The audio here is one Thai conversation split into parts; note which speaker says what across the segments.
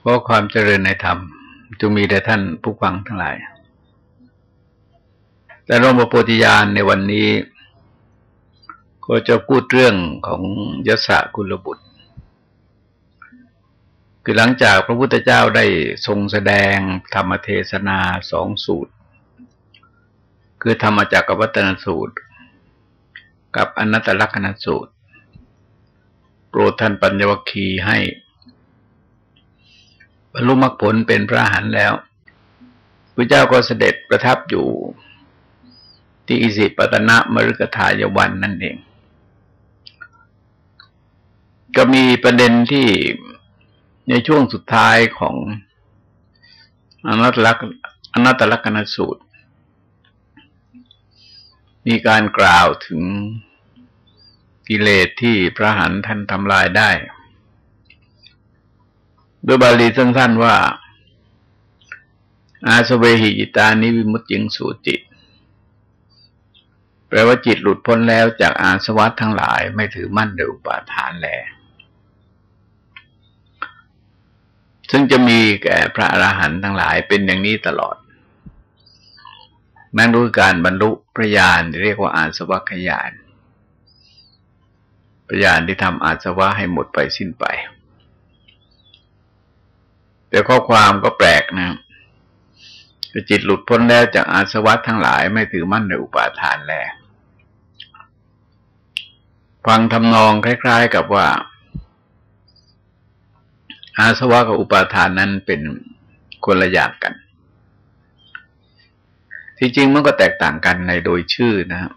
Speaker 1: เพราะความเจริญในธรรมจงมีแด่ท่านผู้ฟังทั้งหลาย แต่รมโพธิญาณในวันนี้ ก็จะพูดเรื่องของยศกุลบุตร คือหลังจากพระพุทธเจ้าได้ทรงแสดงธรรมเทศนาสองสูตร คือธรรมจักรวัตนสูตร กับอนัตตลักษณสูตร โปรดท่านปัญญวคีให้ บรรลุมรรคผลเป็นพระหันแล้วพระเจ้าก็เสด็จประทับอยู่ ที่อิสิปตนะมฤกทายวันนั่นเอง ก็มีประเด็นที่ในช่วงสุดท้ายของอนัตตลักอนัตตลักษณสูตร มีการกล่าวถึงกิเลสที่พระหันท่านทำลายได้ โดยบาลีสั้นๆว่า อาสเวหิจิตานิวิมุตติงสูจิตแปลว่าจิตหลุดพ้นแล้วจากอาสวัตทั้งหลายไม่ถือมั่นในอุปาทานแล ซึ่งจะมีแก่พระอรหันต์ทั้งหลายเป็นอย่างนี้ตลอดนั่นคือการบรรลุพระญาณเรียกว่าอาสวัคยานพระญาณที่ทำอาสวะให้หมดไปสิ้นไป แต่ข้อความก็แปลกนะคือจิตหลุดพ้นแล้วจากอาสวัตทั้งหลายไม่ถือมั่นในอุปาทานแล้ว ฟังทำนองคล้าย ๆ กับว่า อาสวะกับอุปาทานนั้นเป็นคนละอย่างกัน ที่จริงมันก็แตกต่างกันในโดยชื่อนะครับ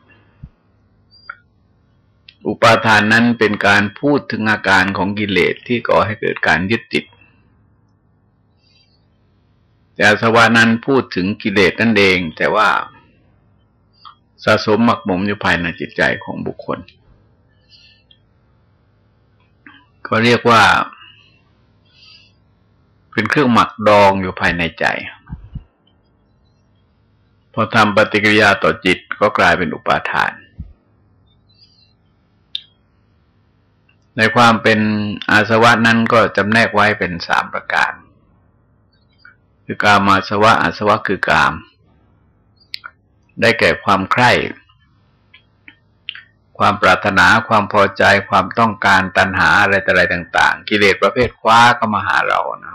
Speaker 1: อุปาทานนั้นเป็นการพูดถึงอาการของกิเลสที่ก่อให้เกิดการยึดติด แต่สวานั้นพูดถึงกิเลสนั่นเอง แต่ว่าสะสมหมักหมมอยู่ภายในจิตใจของบุคคล ก็เรียกว่า เป็นเครื่องหมักดองอยู่ภายในใจ พอทำปฏิกิริยาต่อจิตก็กลายเป็นอุปาทาน ในความเป็นอาสวะนั้นก็จำแนกไว้เป็นสามประการ คือกามาสวะอาสวะคือกาม ได้แก่ความใคร่ ความปรารถนาความพอใจความต้องการตัณหาอะไรต่อะไรต่าง ๆ กิเลสประเภทคว้าก็มาหาเรานะ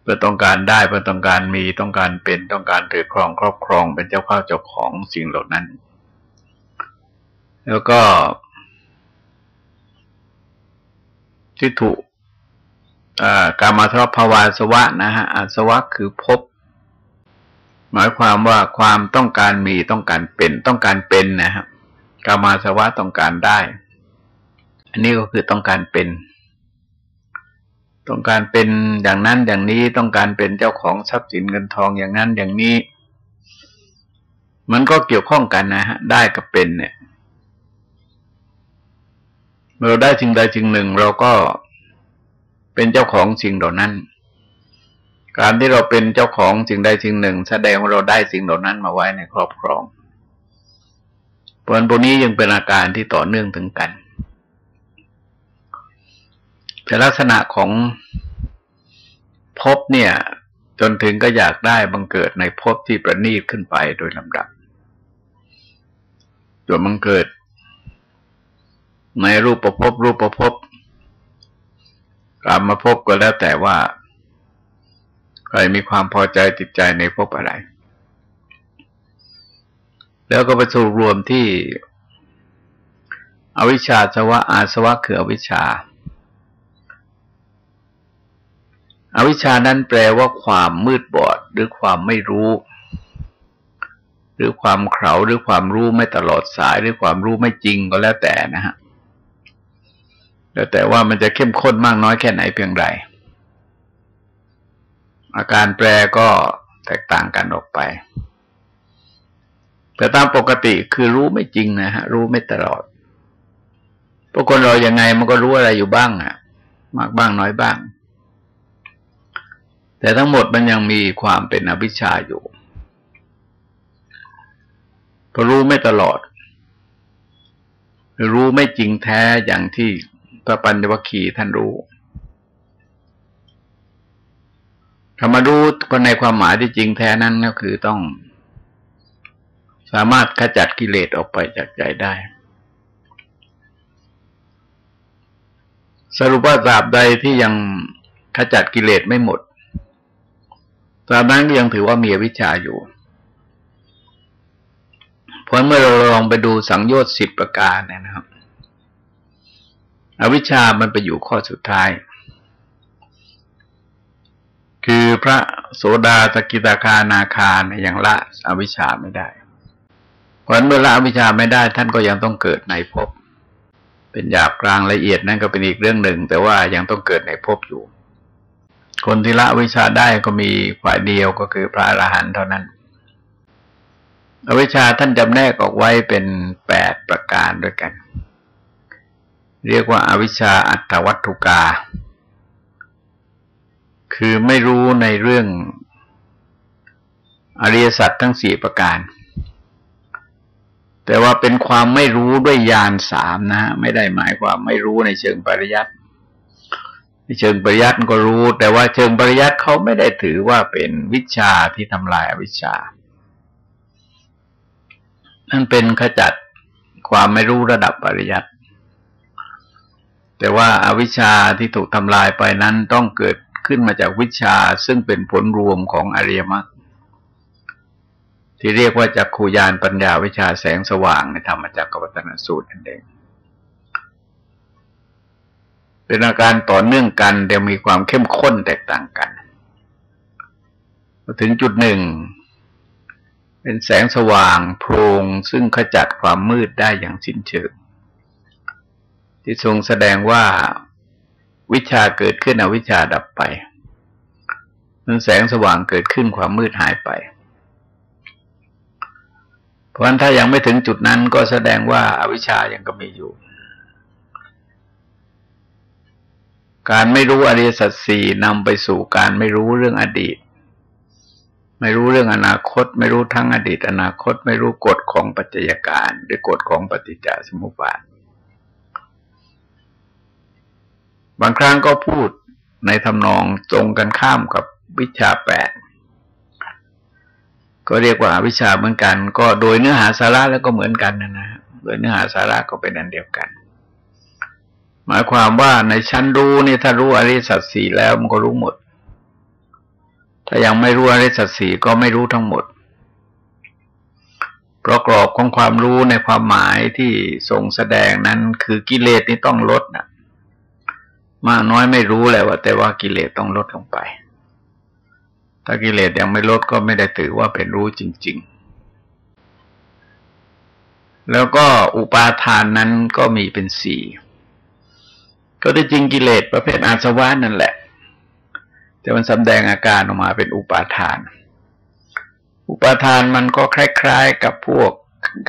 Speaker 1: เพื่อต้องการได้เพื่อต้องการมีต้องการเป็นต้องการถือครองครอบครองเป็นเจ้าข้าเจ้าของสิ่งเหล่านั้น แล้วก็ที่ถูก กามาทรภาวาสวะนะฮะอาสวะคือพบ หมายความว่าความต้องการมีต้องการเป็นต้องการเป็นนะฮะกามาสวะต้องการได้ อันนี้ก็คือต้องการเป็น ต้องการเป็นอย่างนั้นอย่างนี้ต้องการเป็นเจ้าของทรัพย์สินเงินทองอย่างนั้นอย่างนี้ มันก็เกี่ยวข้องกันนะฮะได้กับเป็นเนี่ยเมื่อเราได้จึงใดจึงหนึ่งเราก็ เป็นเจ้าของสิ่งเหล่านั้น การที่เราเป็นเจ้าของสิ่งใดสิ่งหนึ่ง แสดงว่าเราได้สิ่งเหล่านั้นมาไว้ในครอบครองผลพวกนี้ยังเป็นอาการที่ต่อเนื่องถึงกันแต่ลักษณะของพบเนี่ย จนถึงก็อยากได้บังเกิดในพบที่ประณีตขึ้นไปโดยลำดับจนบังเกิด ในรูปประพบรูปประพบ กลับมาพบก็แล้วแต่ว่าใครมีความพอใจติดใจในพบอะไร แล้วก็ไปสู่รวมที่ อวิชชาสวะอาสวะคืออวิชชาอวิชชานั้นแปลว่าความมืดบอดหรือความไม่รู้ หรือความเขาหรือความรู้ไม่ตลอดสาย หรือความรู้ไม่จริงก็แล้วแต่นะฮะ แล้วแต่ว่ามันจะเข้มข้นมากน้อยแค่ไหนเพียงไรอาการแปรก็แตกต่างกันออกไป แต่ตามปกติคือรู้ไม่จริงนะฮะ รู้ไม่ตลอดพวกคนเรายังไงมันก็รู้อะไรอยู่บ้างอะมากบ้างน้อยบ้าง แต่ทั้งหมดมันยังมีความเป็นอภิชาอยู่พอรู้ไม่ตลอด รู้ไม่จริงแท้อย่างที่ พระปัญญวคีท่านรู้ธรรมารู้ในความหมายที่จริงแท้นั้นก็คือต้อง สามารถขจัดกิเลสออกไปจากใจได้ สรุปว่าตราบใดที่ยังขจัดกิเลสไม่หมดตราบนั้นก็ยังถือว่ามีวิชาอยู่เพราะเมื่อเราลองไปดูสังโยชน์สิบประการนะครับ อวิชชามันไปอยู่ข้อสุดท้าย คือพระโสดาสกิตาคานาคาเนี่ยยังละอวิชชาไม่ได้ เพราะเมื่อละอวิชชาไม่ได้ ท่านก็ยังต้องเกิดในภพเป็นหยาบกลางละเอียดนั่นก็เป็นอีกเรื่องหนึ่ง แต่ว่ายังต้องเกิดในภพอยู่ คนที่ละวิชาได้ก็มีฝ่ายเดียวก็คือพระอรหันต์เท่านั้นอวิชาท่านจำแนกออกไว้เป็นแปดประการด้วยกัน เรียกว่าอาวิชชาอัตวัตถุกา คือไม่รู้ในเรื่องอริยสัจทั้งสี่ประการ แต่ว่าเป็นความไม่รู้ด้วยญาณสามนะไม่ได้หมายความไม่รู้ในเชิงปริยัติในเชิงปริยัติก็รู้ แต่ว่าเชิงปริยัติเขาไม่ได้ถือว่าเป็นวิชาที่ทำลายอวิชชา นั่นเป็นขจัดความไม่รู้ระดับปริยัติ แต่ว่าอาวิชชาที่ถูกทำลายไปนั้นต้องเกิดขึ้นมาจากวิชาซึ่งเป็นผลรวมของอริยมรรคที่เรียกว่าจักขูยานปัญญาวิชาแสงสว่างในธรรมจักรวัตนสูตรนั่นเองเป็นอาการต่อเนื่องกันแต่มีความเข้มข้นแตกต่างกันถึงจุดหนึ่ง เป็นแสงสว่างโพรงซึ่งขจัดความมืดได้อย่างสิ้นเชิง ที่ทรงแสดงว่าวิชาเกิดขึ้นอวิชาดับไป มันแสงสว่างเกิดขึ้นความมืดหายไป เพราะฉะนั้นถ้ายังไม่ถึงจุดนั้นก็แสดงว่าอาวิชายังก็มีอยู่ การไม่รู้อริยสัจสี่นำไปสู่การไม่รู้เรื่องอดีต ไม่รู้เรื่องอนาคต ไม่รู้ทั้งอดีต อนาคต ไม่รู้กฎของปัจจัยการหรือกฎของปฏิจจสมุปบาท บางครั้งก็พูดในทำนองตรงกันข้ามกับวิชาแปดก็เรียกว่าวิชาเหมือนกัน ก็โดยเนื้อหาสาระแล้วก็เหมือนกันนะนะโดยเนื้อหาสาระก็เป็นอันเดียวกัน หมายความว่าในชั้นรู้นี่ถ้ารู้อริสัตสีแล้วมันก็รู้หมด ถ้ายังไม่รู้อริสัตสีก็ไม่รู้ทั้งหมดเพราะกรอบของความรู้ในความหมายที่ทรงแสดงนั้นคือกิเลสนี่ต้องลดนะ มากน้อยไม่รู้แหละว่า แต่ว่ากิเลสต้องลดลงไป ถ้ากิเลสยังไม่ลดก็ไม่ได้ถือว่าเป็นรู้จริง ๆ แล้วก็อุปาทานนั้นก็มีเป็นสี่ก็ได้จริงกิเลสประเภทอาสวะนั่นแหละ แต่มันสำแดงอาการออกมาเป็นอุปาทาน อุปาทานมันก็คล้าย ๆ กับพวก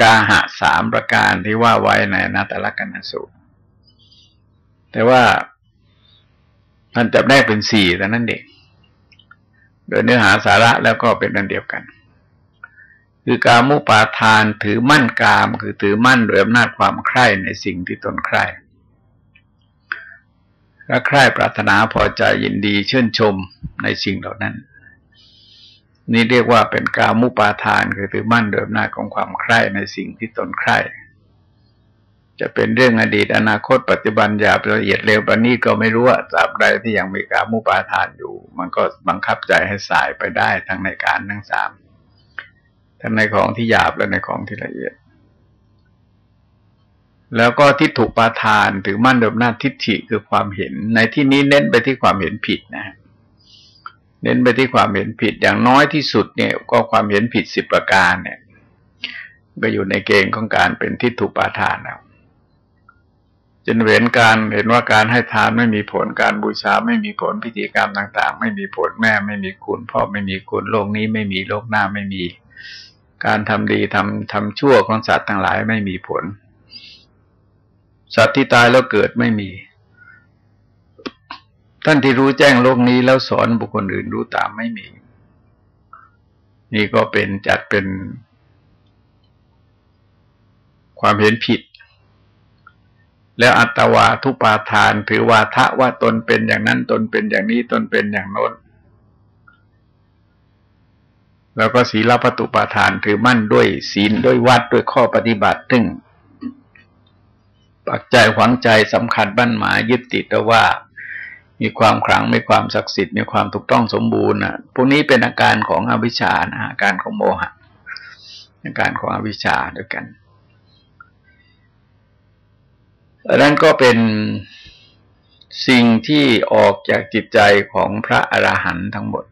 Speaker 1: กาหะสามประการที่ว่าไว้ในนาตลกันนสูตรแต่ว่า มันจับได้เป็นสี่แต่นั้นเด็ก โดยเนื้อหาสาระแล้วก็เป็นอันเดียวกัน คือกามุปาทานถือมั่นกาม คือถือมั่นโดยอำนาจความใคร่ในสิ่งที่ตนใคร่และใคร่ปรารถนาพอใจยินดีชื่นชมในสิ่งเหล่านั้น นี่เรียกว่าเป็นกามุปาทานคือถือมั่นเดิมหน้าของความใคร่ในสิ่งที่ตนใคร่ จะเป็นเรื่องอดีตอนาคตปัจจุบันหยาละเอียดเร็วประณีตก็ไม่รู้ว่าตราบใดที่ยังมีกามุปาทานอยู่ มันก็บังคับใจให้สายไปได้ทั้งในการทั้งสามทั้งในของที่หยาบและในของที่ละเอียด แล้วก็ทิฏฐุปาทานถือมั่นเดิมหน้าทิฏฐิคือความเห็น ในที่นี้เน้นไปที่ความเห็นผิดนะ เน้นไปที่ความเห็นผิดอย่างน้อยที่สุดเนี่ย ก็ความเห็นผิดสิบประการเนี่ย ก็อยู่ในเกณฑ์ของการเป็นทิฏฐุปาทานแล้ว จนเห็นการเห็นว่าการให้ทานไม่มีผลการบูชาไม่มีผลพิธีกรรมต่าง ๆ ไม่มีผลแม่ไม่มีคุณพ่อไม่มีคุณโลกนี้ไม่มีโลกหน้าไม่มี การทำดีทำทำชั่วของสัตว์ทั้งหลายไม่มีผล สัตว์ที่ตายแล้วเกิดไม่มี ท่านที่รู้แจ้งโลกนี้แล้วสอนบุคคลอื่นรู้ตามไม่มี นี่ก็เป็นจัดเป็นความเห็นผิด แล้วอัตวาทุปาทาน ถือว่าทะว่าตนเป็นอย่างนั้นตนเป็นอย่างนี้ตนเป็นอย่างโน้น แล้วก็ศีลปตุปาทานถือมั่นด้วยศีลด้วยวัดด้วยข้อปฏิบัติซึ่งปักใจหวังใจสำคัญบั้นหมายยึดติดว่า มีความขลังมีความศักดิ์สิทธิ์มีความถูกต้องสมบูรณ์นะพวกนี้เป็นอาการของอวิชชานะอาการของโมหะอาการของอวิชชาด้วยกัน อันนั้นก็เป็นสิ่งที่ออกจากจิตใจของพระอระหันต์ทั้งหมด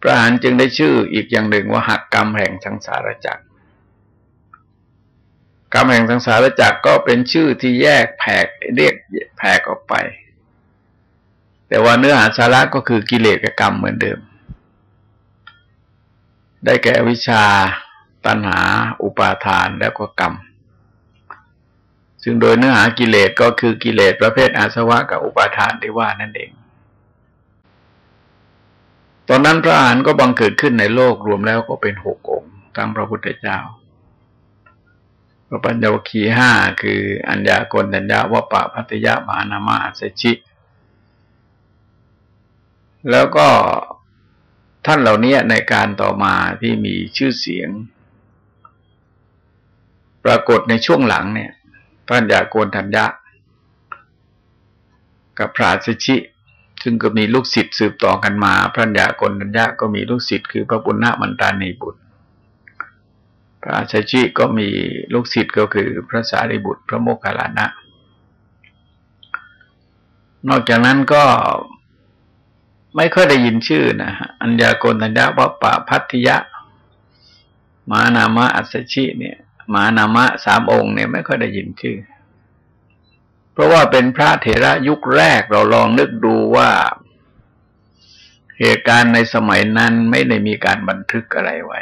Speaker 1: พระอรหันต์จึงได้ชื่ออีกอย่างหนึ่งว่าหักกรรมแห่งสังสารจักรกรรมแห่งสังสารจักรก็เป็นชื่อที่แยกแผกเรียกแผกออกไป แต่ว่าเนื้อหาสาระก็คือกิเลสกับกรรมเหมือนเดิม ได้แก่วิชาตัณหา อุปาทานแล้วก็กรรม ซึ่งโดยเนื้อหากิเลสก็คือกิเลสประเภทอาสวะกับอุปาทานที่ว่านั่นเอง ตอนนั้นพระอานก็บังเกิดขึ้นในโลกรวมแล้วก็เป็นหกองค์ทั้งพระพุทธเจ้า พระปัญญวคีห้าคืออัญญากนัญญาวปะพัตยะมานามาสชิ แล้วก็ท่านเหล่านี้ในการต่อมาที่มีชื่อเสียง ปรากฏในช่วงหลังเนี่ย พระัญญาโกนทัญญะ กับพระสิชิซึ่งก็มีลูกศิษย์สืบต่อกันมา พระัญญาโกนทัญญะก็มีลูกศิษย์คือพระบุญนามันตานีบุตร พระสิชิก็มีลูกศิษย์ก็คือพระสารีบุตร พระโมคคัลลานะ นอกจากนั้นก็ไม่ค่อยได้ยินชื่อนะฮะอัญญาโกนทัญญะวัปปะพัทธิยะ มานามะอัสชิเนี่ย มานามะสามองค์เนี่ยไม่ค่อยได้ยินชื่อ เพราะว่าเป็นพระเถระยุคแรกเราลองนึกดูว่า เหตุการณ์ในสมัยนั้นไม่ได้มีการบันทึกอะไรไว้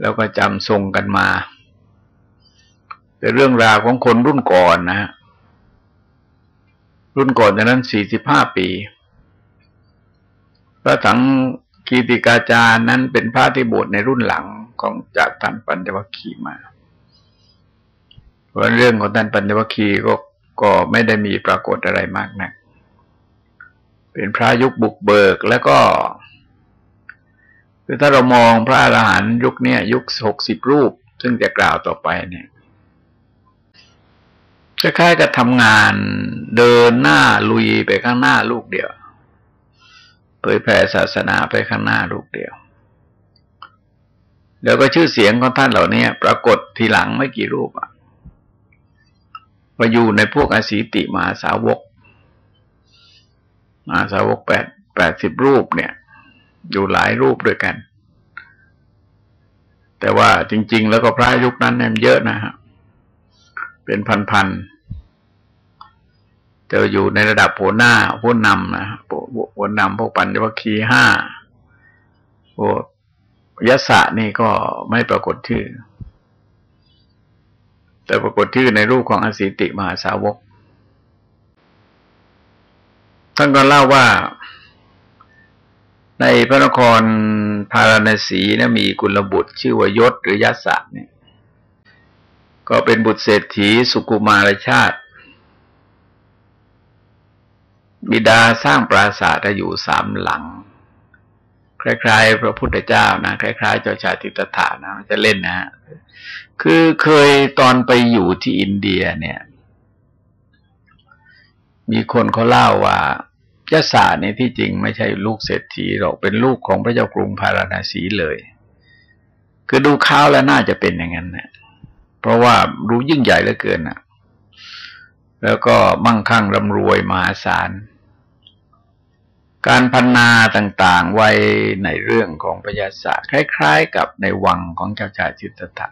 Speaker 1: แล้วก็จำทรงกันมาเป็นเรื่องราวของคนรุ่นก่อนนะ รุ่นก่อนจากนั้นสี่สิบห้าปีพระสังกีติกาจารย์นั้นเป็นพระที่บวชในรุ่นหลัง ของจากท่านปัญจวัคคีย์มา เพราะเรื่องของท่านปัญจวัคคีย์ก็ก็ไม่ได้มีปรากฏอะไรมากนะัก เป็นพระยุคบุกเบิกแล้วก็คือถ้าเรามองพระอรหันต์ยุคนี้ยุคหกสิบรูป ซึ่งจะกล่าวต่อไปเนี่ยคล้ายๆกับทำงานเดินหน้าลุยไปข้างหน้าลูกเดียวเผยแผ่ศาสนาไปข้างหน้าลูกเดียว แล้วก็ชื่อเสียงของท่านเหล่านี้ปรากฏทีหลังไม่กี่รูปอะมาอยู่ในพวกอสีติมาสาวกมาสาวกแปดแปดสิบรูปเนี่ย อยู่หลายรูปด้วยกัน แต่ว่าจริง ๆ แล้วก็พระยุคนั้นเนี่ยเยอะนะฮะเป็นพันๆจะอยู่ในระดับโผหน้าผู้นำนะผู้นำพวกปัญญวัคคีห้าพวก ยศะนี่ก็ไม่ปรากฏชื่อ แต่ปรากฏชื่อในรูปของอสิติมหาสาวก ท่านก็เล่าว่า ในพระนครพาราณสีนะมีกุลบุตร ชื่อว่ายศหรือยศะเนี่ย ก็เป็นบุตรเศรษฐีสุกุมารชาติ บิดาสร้างปราสาทอยู่สามหลัง คล้ายๆ พระพุทธเจ้านะคล้ายๆเจ้าชายติตถานะจะเล่นนะ คือเคยตอนไปอยู่ที่อินเดียเนี่ย มีคนเขาเล่าว่ายะสาเนี่ยที่จริงไม่ใช่ลูกเศรษฐีหรอกเป็นลูกของพระเจ้ากรุงพาราณสีเลย คือดูข้าวแล้วน่าจะเป็นอย่างนั้นนะเพราะว่ารู้ยิ่งใหญ่เหลือเกินนะแล้วก็มั่งคั่งร่ำรวยมหาศาล การพันนาต่างๆ ไว้ในเรื่องของพยาศาสตร์คล้าย ๆ กับในวังของเจ้าชายจิตตถะ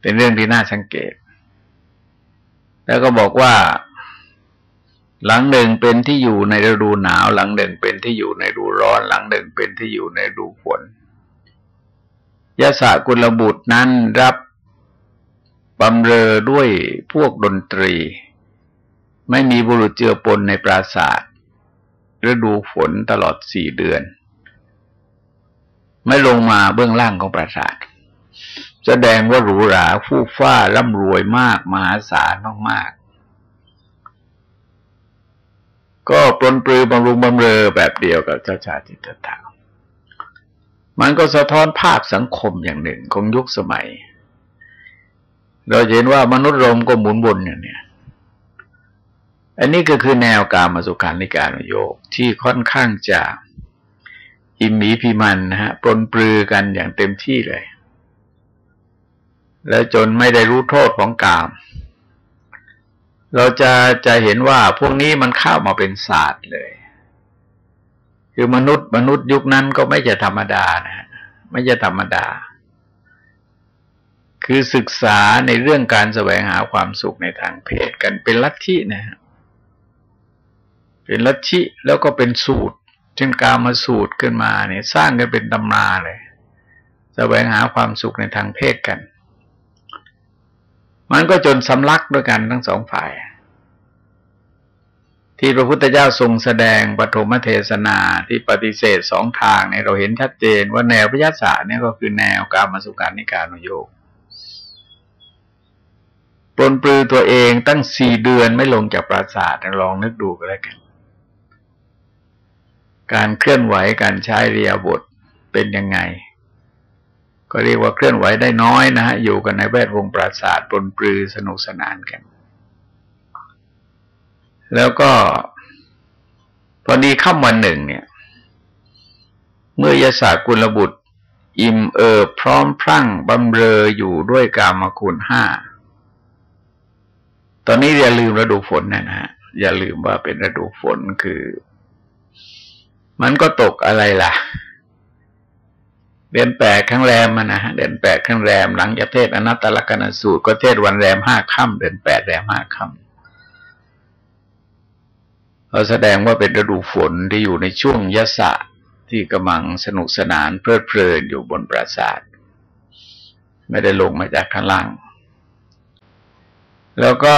Speaker 1: เป็นเรื่องที่น่าสังเกต แล้วก็บอกว่า หลังหนึ่งเป็นที่อยู่ในฤดูหนาว หลังหนึ่งเป็นที่อยู่ในฤดูร้อน หลังหนึ่งเป็นที่อยู่ในฤดูฝนยาสากุลบุตรนั้นรับบำเรอด้วยพวกดนตรี ไม่มีบุรุษเจือปนในปราศาสตร์ ฤดูฝนตลอดสี่เดือน ไม่ลงมาเบื้องล่างของปราสาท แสดงว่าหรูหราฟู่ฟ้าร่ำรวยมาก มหาศาลมากๆ ก็ปลนปลือบำรุงบำเรอแบบเดียวกับเจ้าชายจิตตะมันก็สะท้อนภาพสังคมอย่างหนึ่งของยุคสมัย เราเห็นว่ามนุษย์รมก็หมุนวนอย่างเนี้ย อันนี้ก็คือแนวการมาสุขานิการโยกที่ค่อนข้างจะอิมมีพิมันนะฮะปนปลือกันอย่างเต็มที่เลย แล้วจนไม่ได้รู้โทษของกาม เราจะจะเห็นว่าพวกนี้มันเข้ามาเป็นศาสตร์เลย คือมนุษย์มนุษย์ยุคนั้นก็ไม่จะธรรมดานะฮะไม่จะธรรมดา คือศึกษาในเรื่องการแสวงหาความสุขในทางเพศกันเป็นลัทธินะฮะ เป็นลัทธิแล้วก็เป็นสูตรเช่นการมาสูตรขึ้นมาเนี่ยสร้างกันเป็นตำนาเลยแสวงหาความสุขในทางเพศกัน มันก็จนสำลักด้วยกันทั้งสองฝ่าย ที่พระพุทธเจ้าทรงแสดงปฐมเทศนาที่ปฏิเสธสองทางเนี่ยเราเห็นชัดเจนว่าแนวพยาศาสตร์เนี่ยก็คือแนวการมาสุการนิการนโยกปลนปลือตัวเองตั้งสี่เดือนไม่ลงจากปราสาทลองนึกดูก็แล้วกัน การเคลื่อนไหวการใช้เรียบทเป็นยังไง ก็เรียกว่าเคลื่อนไหวได้น้อยนะฮะอยู่กันในแวดวงปราศาสาทปนปลือสนุกสนานกัน แล้วก็ พอดีค่ำวันหนึ่งเนี่ย เมื่อยศาสกุลบุตร อิ่มเอิบพร้อมพรั่งบำเรออยู่ด้วยกามคุณห้าตอนนี้อย่าลืมฤดูฝนนะฮะอย่าลืมว่าเป็นฤดูฝนคือ มันก็ตกอะไรล่ะ เดือนแปดข้างแรมมันนะฮะเดือนแปดข้างแรมหลังจากเทศอนัตตลกนสูตร ก็เทศวันแรมห้าค่ำเดือนแปดแรมห้าค่ำเราแสดงว่าเป็นฤดูฝนที่อยู่ในช่วงยะสะที่กำลังสนุกสนานเพลิดเพลินอยู่บนปราสาท ไม่ได้ลงมาจากข้างล่าง แล้วก็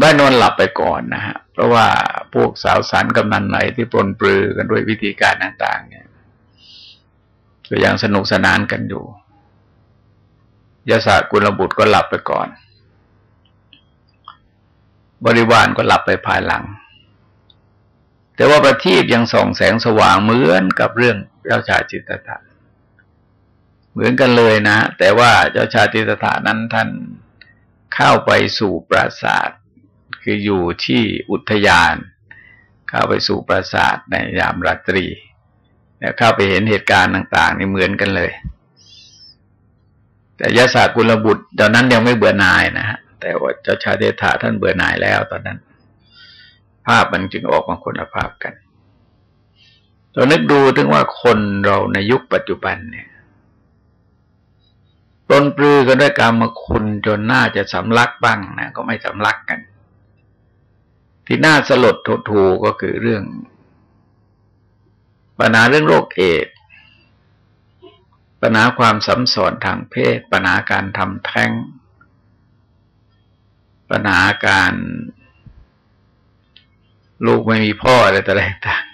Speaker 1: ได้นอนหลับไปก่อนนะฮะ เพราะว่าพวกสาวสันกำนันไหนที่ปลนปลือกันด้วยวิธีการต่าง ๆ เนี่ยก็ยังสนุกสนานกันอยู่ยศากุลบุตรก็หลับไปก่อน บริวารก็หลับไปภายหลัง แต่ว่าประทีปยังส่องแสงสว่างเหมือนกับเรื่องเจ้าชายจิตตถะเหมือนกันเลยนะ แต่ว่าเจ้าชายจิตตถะนั้นท่านเข้าไปสู่ปราสาท คืออยู่ที่อุทยาน เข้าไปสู่ปราสาทในยามราตรีแล้วเข้าไปเห็นเหตุการณ์ต่างๆนี่เหมือนกันเลย แต่ยศากุลบุตรตอนนั้นยังไม่เบื่อหน่ายนะฮะแต่ว่าเจ้าชายเดชาท่านเบื่อหน่ายแล้วตอนนั้น ภาพมันจึงออกมาคนละภาพกันเรานึกดูถึงว่าคนเราในยุคปัจจุบันเนี่ยปนปลือกันด้วยกรรมคุณจนน่าจะสำลักบ้างนะก็ไม่สำลักกัน ที่น่าสลดทถูก็คือเรื่อง ปัญหาเรื่องโรคเอดปัญหาความสัมสอนทางเพศ ปัญหาการทำแท้ง ปัญหาการ ลูกไม่มีพ่ออะไรต่าง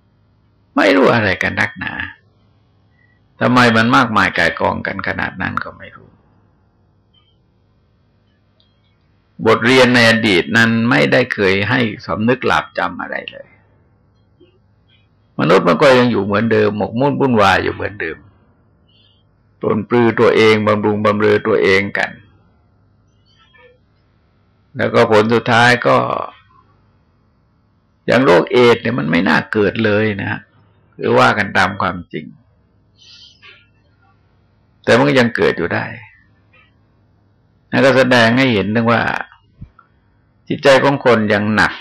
Speaker 1: ๆไม่รู้อะไรกันนักหนาทำไมมันมากมายกายกองกันขนาดนั้นก็ไม่รู้ บทเรียนในอดีตนั้นไม่ได้เคยให้สำนึกหลับจำอะไรเลย มนุษย์มันก็ยังอยู่เหมือนเดิมหมกมุ่นวุ่นวายอยู่เหมือนเดิมตนปลือตัวเองบำรุงบำเรอตัวเองกัน แล้วก็ผลสุดท้ายก็ อย่างโรคเอดเนี่ยมันไม่น่าเกิดเลยนะฮะคือว่ากันตามความจริง แต่มันก็ยังเกิดอยู่ได้นั่นก็แสดงให้เห็นถึงว่า จิตใจของคนยังหนัก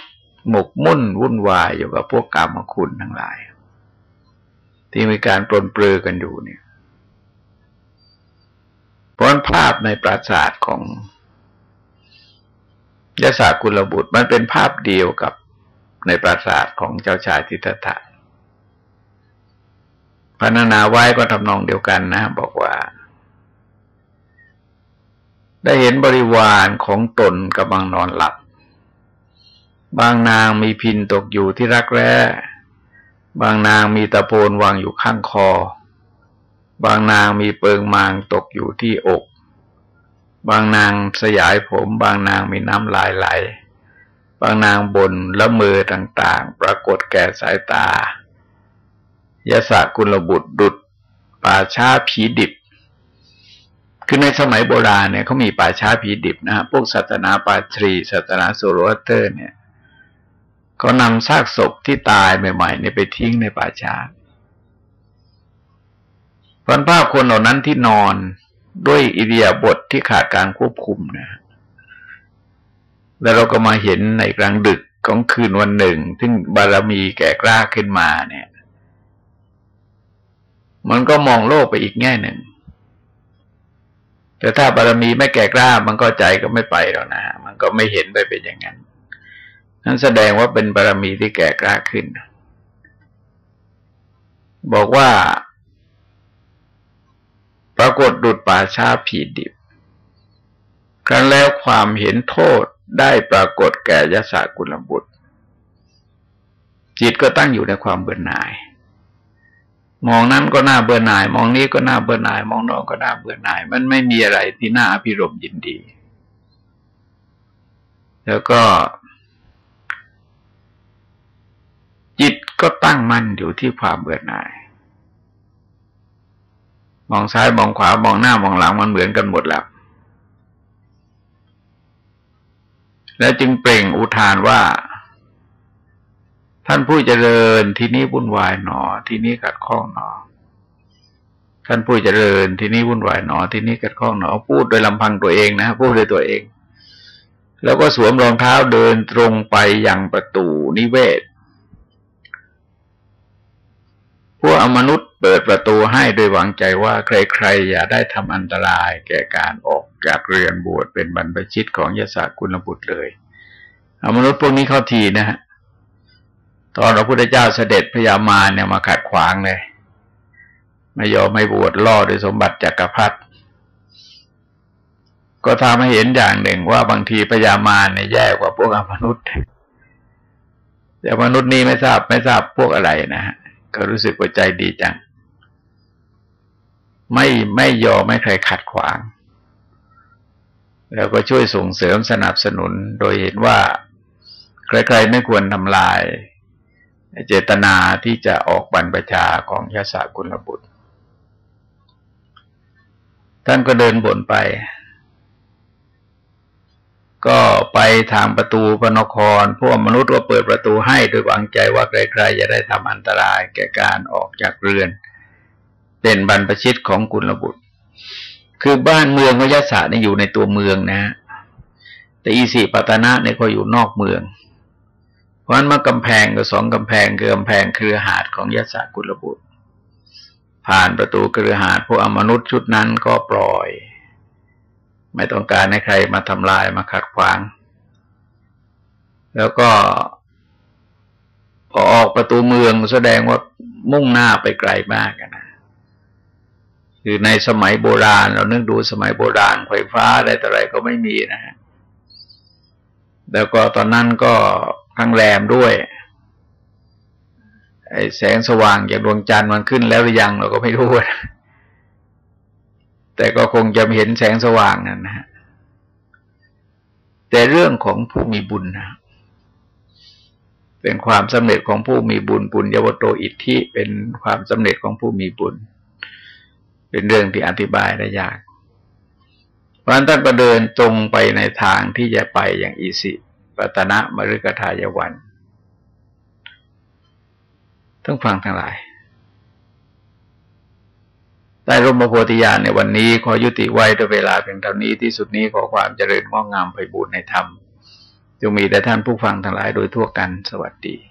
Speaker 1: หมกมุ่นวุ่นวายอยู่กับพวกกรรมคุณทั้งหลาย ที่มีการปลนเปลือกันอยู่เนี่ยเพราะภาพในปราสาทของยศากุลบุตรมันเป็นภาพเดียวกับในปราสาทของเจ้าชายทิฏฐะพรรณนาไว้ก็ทำนองเดียวกันนะ บอกว่า ได้เห็นบริวารของตนกำลังนอนหลับ บางนางมีพินตกอยู่ที่รักแร้ บางนางมีตะโพนวางอยู่ข้างคอ บางนางมีเปิงมางตกอยู่ที่อก บางนางสยายผม บางนางมีน้ำลายไหล บางนางบนและมือต่างๆ ปรากฏแก่สายตายาสากุลบุตรดุดป่าช้าผีดิบ คือในสมัยโบราณเนี่ยเขามีป่าช้าผีดิบนะฮะ พวกศาสนาปาร์ซีศาสนาโซโรอัสเตอร์เนี่ย เขานำซากศพที่ตายใหม่ๆเนี่ยไปทิ้งในป่าช้าพบภาพคนเหล่านั้นที่นอนด้วยอิริยาบถที่ขาดการควบคุมนะ แล้วเราก็มาเห็นในกลางดึกของคืนวันหนึ่ง ซึ่งบารมีแก่กล้าขึ้นมาเนี่ย มันก็มองโลกไปอีกแง่หนึ่ง แต่ถ้าบารมีไม่แก่กล้ามันก็ใจก็ไม่ไปหรอกนะ มันก็ไม่เห็นไปเป็นอย่างนั้น นั่นแสดงว่าเป็นบารมีที่แก่กล้าขึ้น บอกว่า ปรากฏดุดป่าชาผีดิบ ครั้นแล้วความเห็นโทษได้ปรากฏแก่ยศกุลบุตร จิตก็ตั้งอยู่ในความเบื่อหน่าย มองนั้นก็น่าเบื่อหน่าย มองนี้ก็น่าเบื่อหน่าย มองโน้นก็น่าเบื่อหน่าย มันไม่มีอะไรที่น่าอภิรมยินดี แล้วก็ จิตก็ตั้งมั่นอยู่ที่ความเบื่อหน่าย มองซ้ายมองขวามองหน้ามองหลังมันเหมือนกันหมดแล้ว และจึงเปล่งอุทานว่า ท่านผู้เจริญที่นี้วุ่นวายหนอ ที่นี้ขัดข้องหนอ ท่านผู้เจริญที่นี้วุ่นวายหนอ ที่นี้ขัดข้องหนอ พูดโดยลำพังตัวเองนะพูดโดยตัวเองแล้วก็สวมรองเท้าเดินตรงไปยังประตูนิเวศ พวกอมนุษย์เปิดประตูให้โดยหวังใจว่าใครๆ อย่าได้ทำอันตรายแก่การออกจากเรือนบวชเป็นบรรพชิตของยศกุลบุตรเลยอมนุษย์พวกนี้เข้าทีนะฮะตอนพระพุทธเจ้าเสด็จพญามารเนี่ยมาขัดขวางเลย ไม่ยอมไม่บวชล่อโดยสมบัติจักรพรรดิก็ทำให้เห็นอย่างหนึ่งว่าบางทีพญามารเนี่ยแย่กว่าพวกอมนุษย์แต่มนุษย์นี้ไม่ทราบไม่ทราบพวกอะไรนะฮะ ก็รู้สึกว่าใจดีจัง ไม่ไม่ยอมไม่ใครขัดขวาง แล้วก็ช่วยส่งเสริมสนับสนุนโดยเห็นว่าใครๆไม่ควรทำลายเจตนาที่จะออกบรรพชาของยาสากุลบุตร ท่านก็เดินบนไป ก็ไปทางประตูพระนครพวกมนุษย์ก็เปิดประตูให้โดยหวังใจว่าใครๆจะได้ทำอันตรายแก่การออกจากเรือน เป็นบรรพชิตของกุลบุตร คือบ้านเมืองวิยศาสตร์นี่อยู่ในตัวเมืองนะ แต่อีสีปัตนะเนี่ยก็อยู่นอกเมือง เพราะฉะนั้นมากำแพงก็สองกำแพงคือกำแพงเครือหาดของยศากุลบุตร ผ่านประตูเครือหาดพวกอมนุษย์ชุดนั้นก็ปล่อย ไม่ต้องการให้ใครมาทำลายมาขัดขวาง แล้วก็พอออกประตูเมืองแสดงว่ามุ่งหน้าไปไกลมากนะคือในสมัยโบราณ เรานึกดูสมัยโบราณไฟฟ้าอะไรต่ออะไรก็ไม่มีนะฮะแล้วก็ตอนนั้นก็ทั้งแรมด้วยไอ้แสงสว่างจากดวงจันทร์มันขึ้นแล้วหรือยังเราก็ไม่รู้นะ แต่ก็คงจะเห็นแสงสว่างนั่นนะฮะแต่เรื่องของผู้มีบุญนะ เป็นความสำเร็จของผู้มีบุญบุญยวโตอิทธิ เป็นความสำเร็จของผู้มีบุญ เป็นเรื่องที่อธิบายได้ยาก เพราะฉะนั้นท่านก็เดินตรงไปในทางที่จะไปอย่างอิสิปตนะมฤกทายวันต้องฟังทั้งหลาย ได้ร่มพระโพธิญาณในวันนี้ขอยุติไว้ด้วยเวลาเพียงเท่านี้ที่สุดนี้ขอความเจริญงอกงามไปบูรณนธรรมจงมีแต่ท่านผู้ฟังทั้งหลายโดยทั่วกันสวัสดี